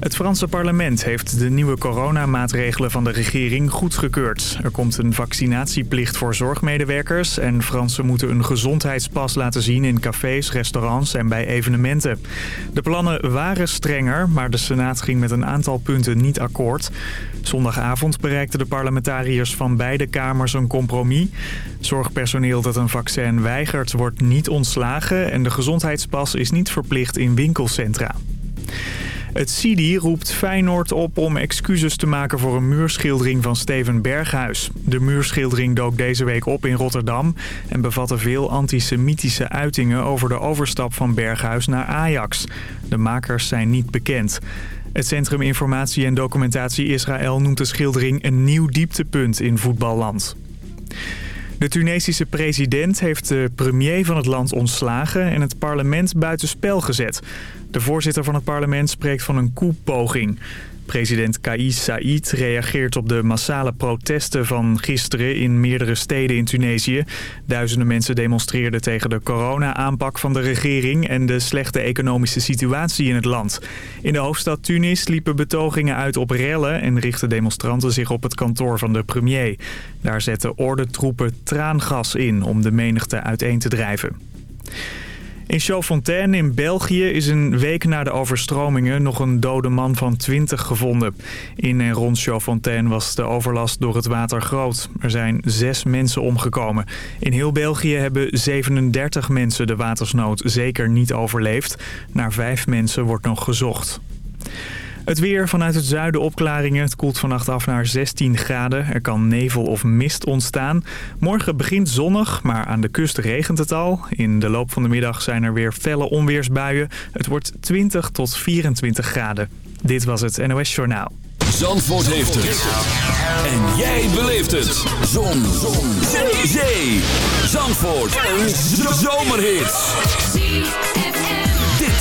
Het Franse parlement heeft de nieuwe coronamaatregelen van de regering goedgekeurd. Er komt een vaccinatieplicht voor zorgmedewerkers... en Fransen moeten een gezondheidspas laten zien in cafés, restaurants en bij evenementen. De plannen waren strenger, maar de Senaat ging met een aantal punten niet akkoord. Zondagavond bereikten de parlementariërs van beide kamers een compromis. Zorgpersoneel dat een vaccin weigert wordt niet ontslagen... en de gezondheidspas is niet verplicht in winkelcentra. Het CIDI roept Feyenoord op om excuses te maken voor een muurschildering van Steven Berghuis. De muurschildering dook deze week op in Rotterdam en bevatte veel antisemitische uitingen over de overstap van Berghuis naar Ajax. De makers zijn niet bekend. Het Centrum Informatie en Documentatie Israël noemt de schildering een nieuw dieptepunt in voetballand. De Tunesische president heeft de premier van het land ontslagen en het parlement buitenspel gezet. De voorzitter van het parlement spreekt van een koepoging. President Kais Said reageert op de massale protesten van gisteren in meerdere steden in Tunesië. Duizenden mensen demonstreerden tegen de corona-aanpak van de regering en de slechte economische situatie in het land. In de hoofdstad Tunis liepen betogingen uit op rellen en richtten demonstranten zich op het kantoor van de premier. Daar zetten ordentroepen traangas in om de menigte uiteen te drijven. In Chaudfontaine in België is een week na de overstromingen nog een dode man van 20 gevonden. In en rond Chaudfontaine was de overlast door het water groot. Er zijn zes mensen omgekomen. In heel België hebben 37 mensen de watersnood zeker niet overleefd. Naar vijf mensen wordt nog gezocht. Het weer vanuit het zuiden opklaringen. Het koelt vannacht af naar 16 graden. Er kan nevel of mist ontstaan. Morgen begint zonnig, maar aan de kust regent het al. In de loop van de middag zijn er weer felle onweersbuien. Het wordt 20 tot 24 graden. Dit was het NOS Journaal. Zandvoort heeft het. En jij beleeft het. Zon. Zon. Zee. Zandvoort. Een zomerhit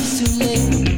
it's too late.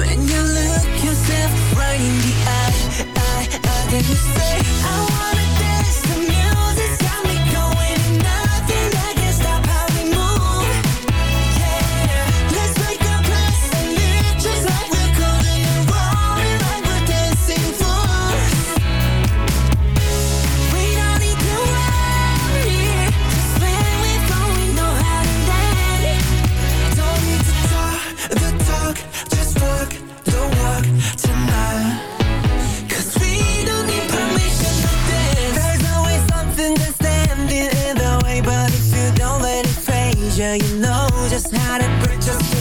when you look yourself right in the eye, and you say, I wanna dance just how to break Just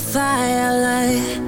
firelight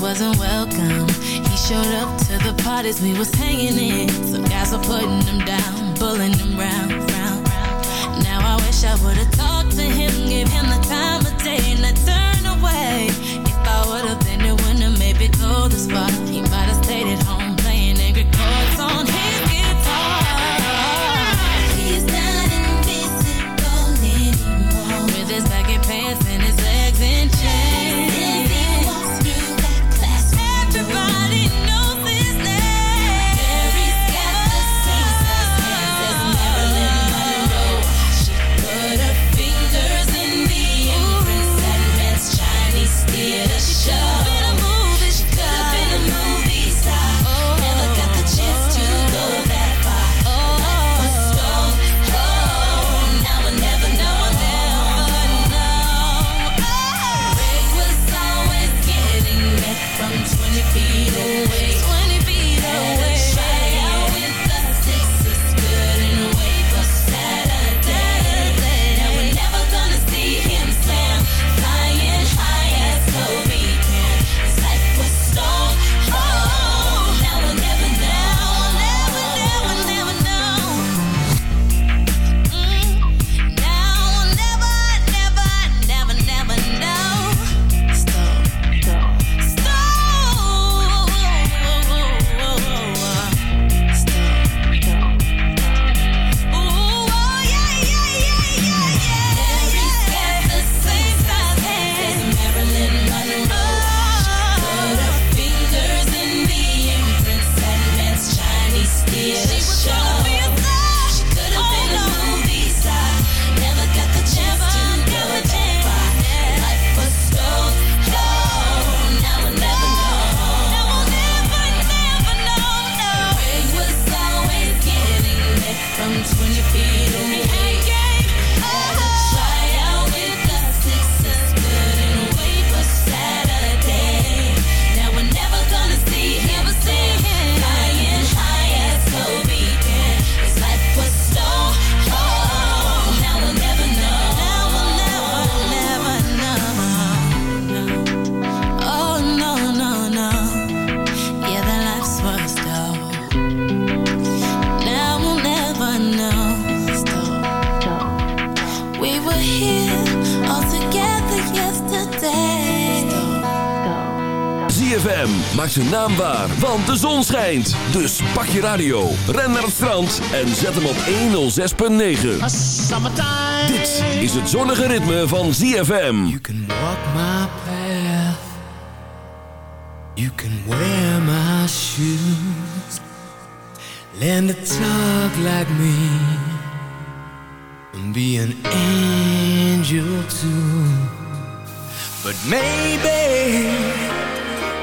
wasn't welcome. He showed up to the parties we was hanging in. Some guys were putting him down, pulling him round, round, round. Now I wish I would've talked to him, gave him the time of day, and I turned away. If I would've been there when I maybe go this far, he might've stayed at home zijn naam waar, want de zon schijnt. Dus pak je radio, ren naar het strand en zet hem op 106.9. Dit is het zonnige ritme van ZFM. You can walk my path. You can wear my shoes. Learn to talk like me. And be an angel too. But maybe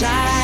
inside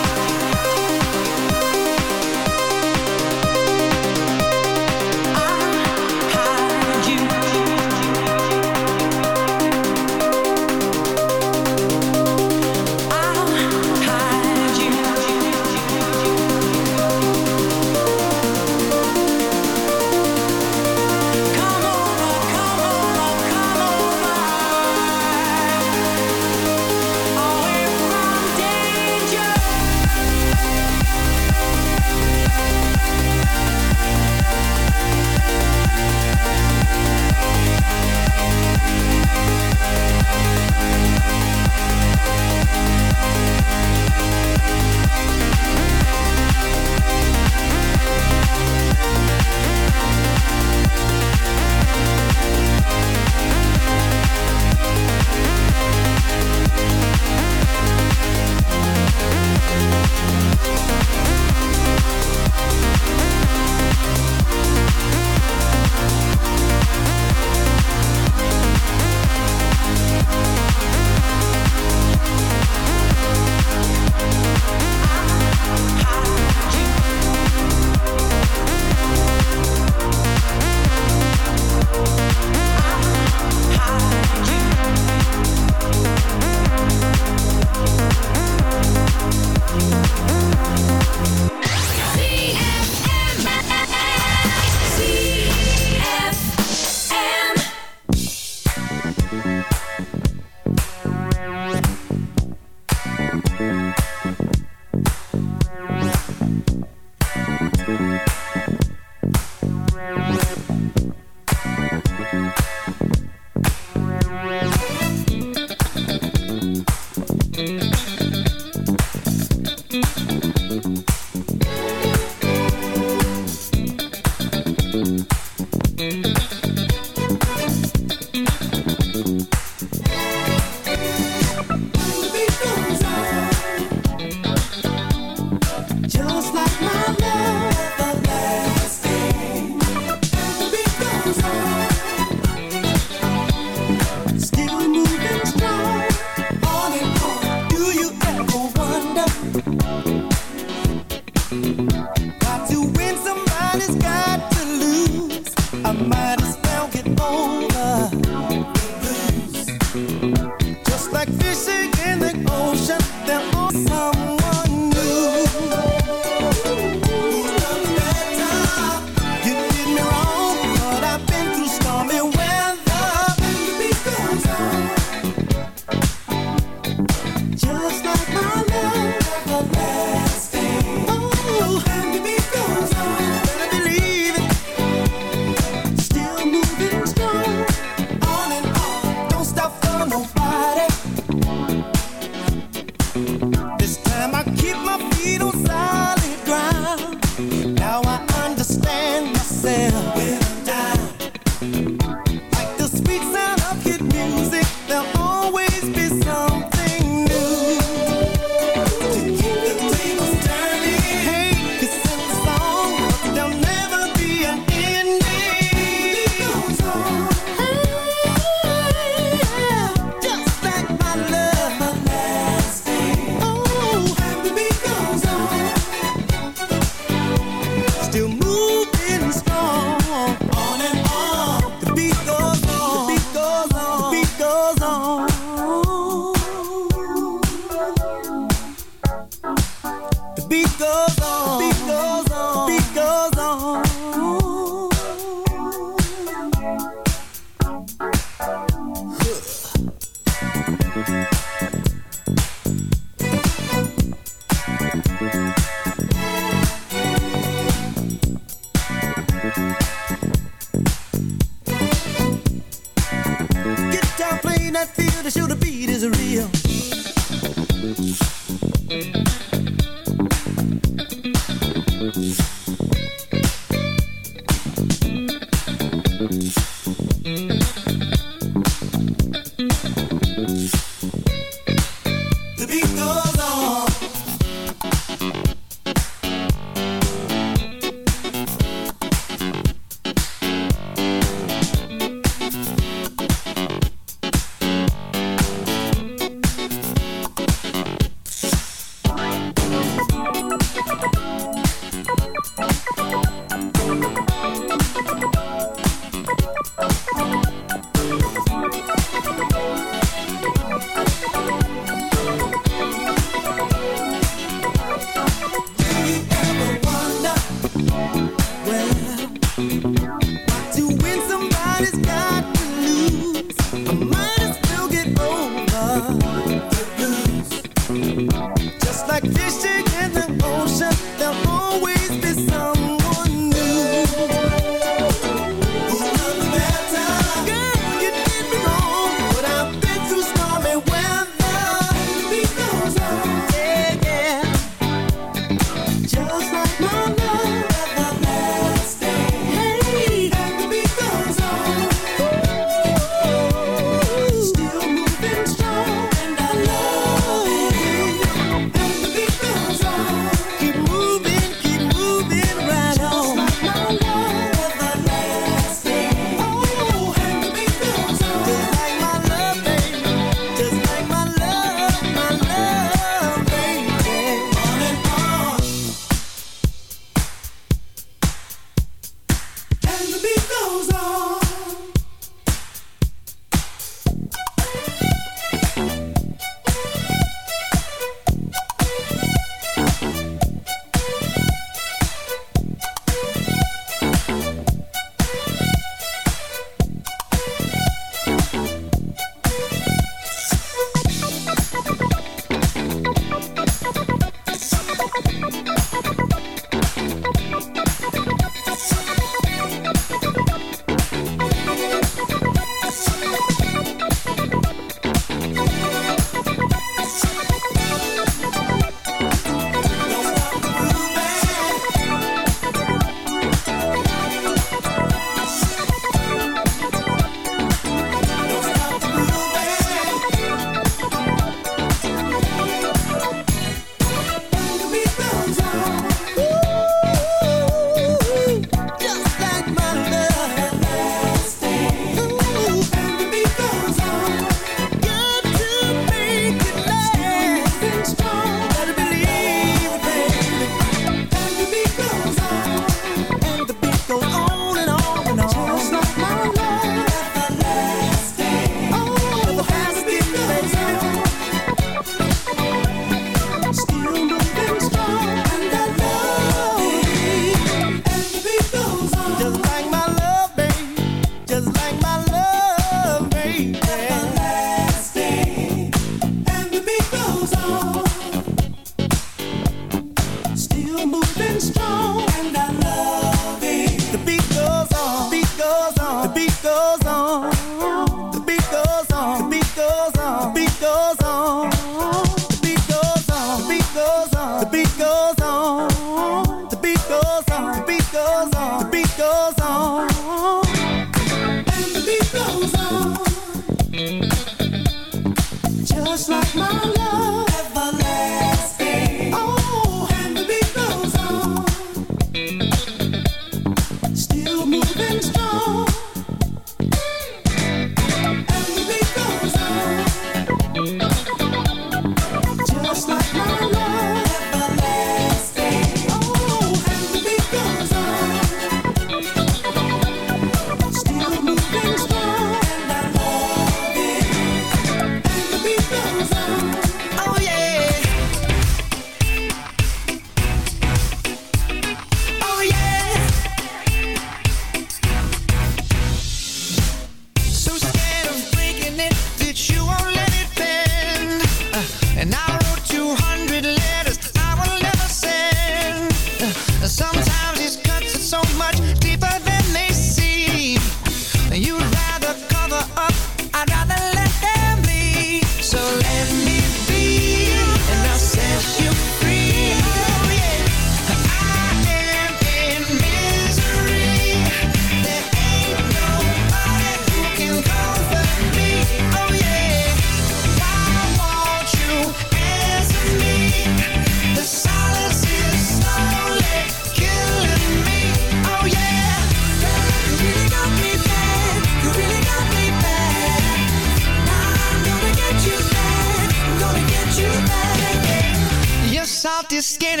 get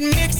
much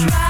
try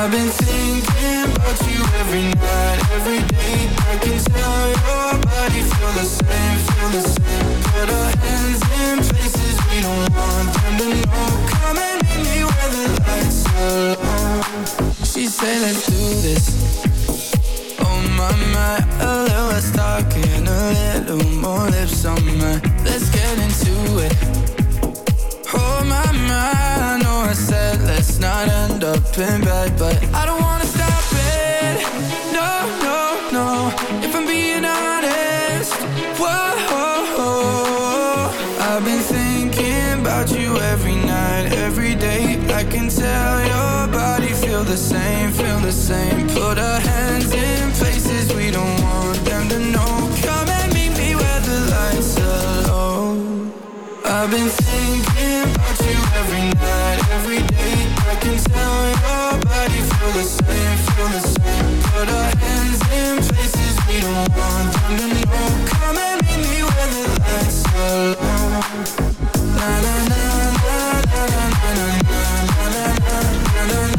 I've been thinking about you every night, every day. I can tell your body feel the same, the same. Put our hands in places we don't want. Them to know Come and meet me where the lights are low let's do this. Oh, my, my. A little talking, a little more lips on Let's get into it. Oh my, my. I know I let's not end up in bed But I don't wanna stop it. No, no, no. If I'm being honest Whoa. I've been thinking about you every night, every day. I can tell your body feel the same, feel the same. Put our hands in places we don't want them to know. Come and meet me where the lights are low. I've been thinking about you every night, every day can tell your body feel the same, feel the same Put our hands in places we don't want them to know Come and meet me where the lights are low Na na na na na na na na na na na na na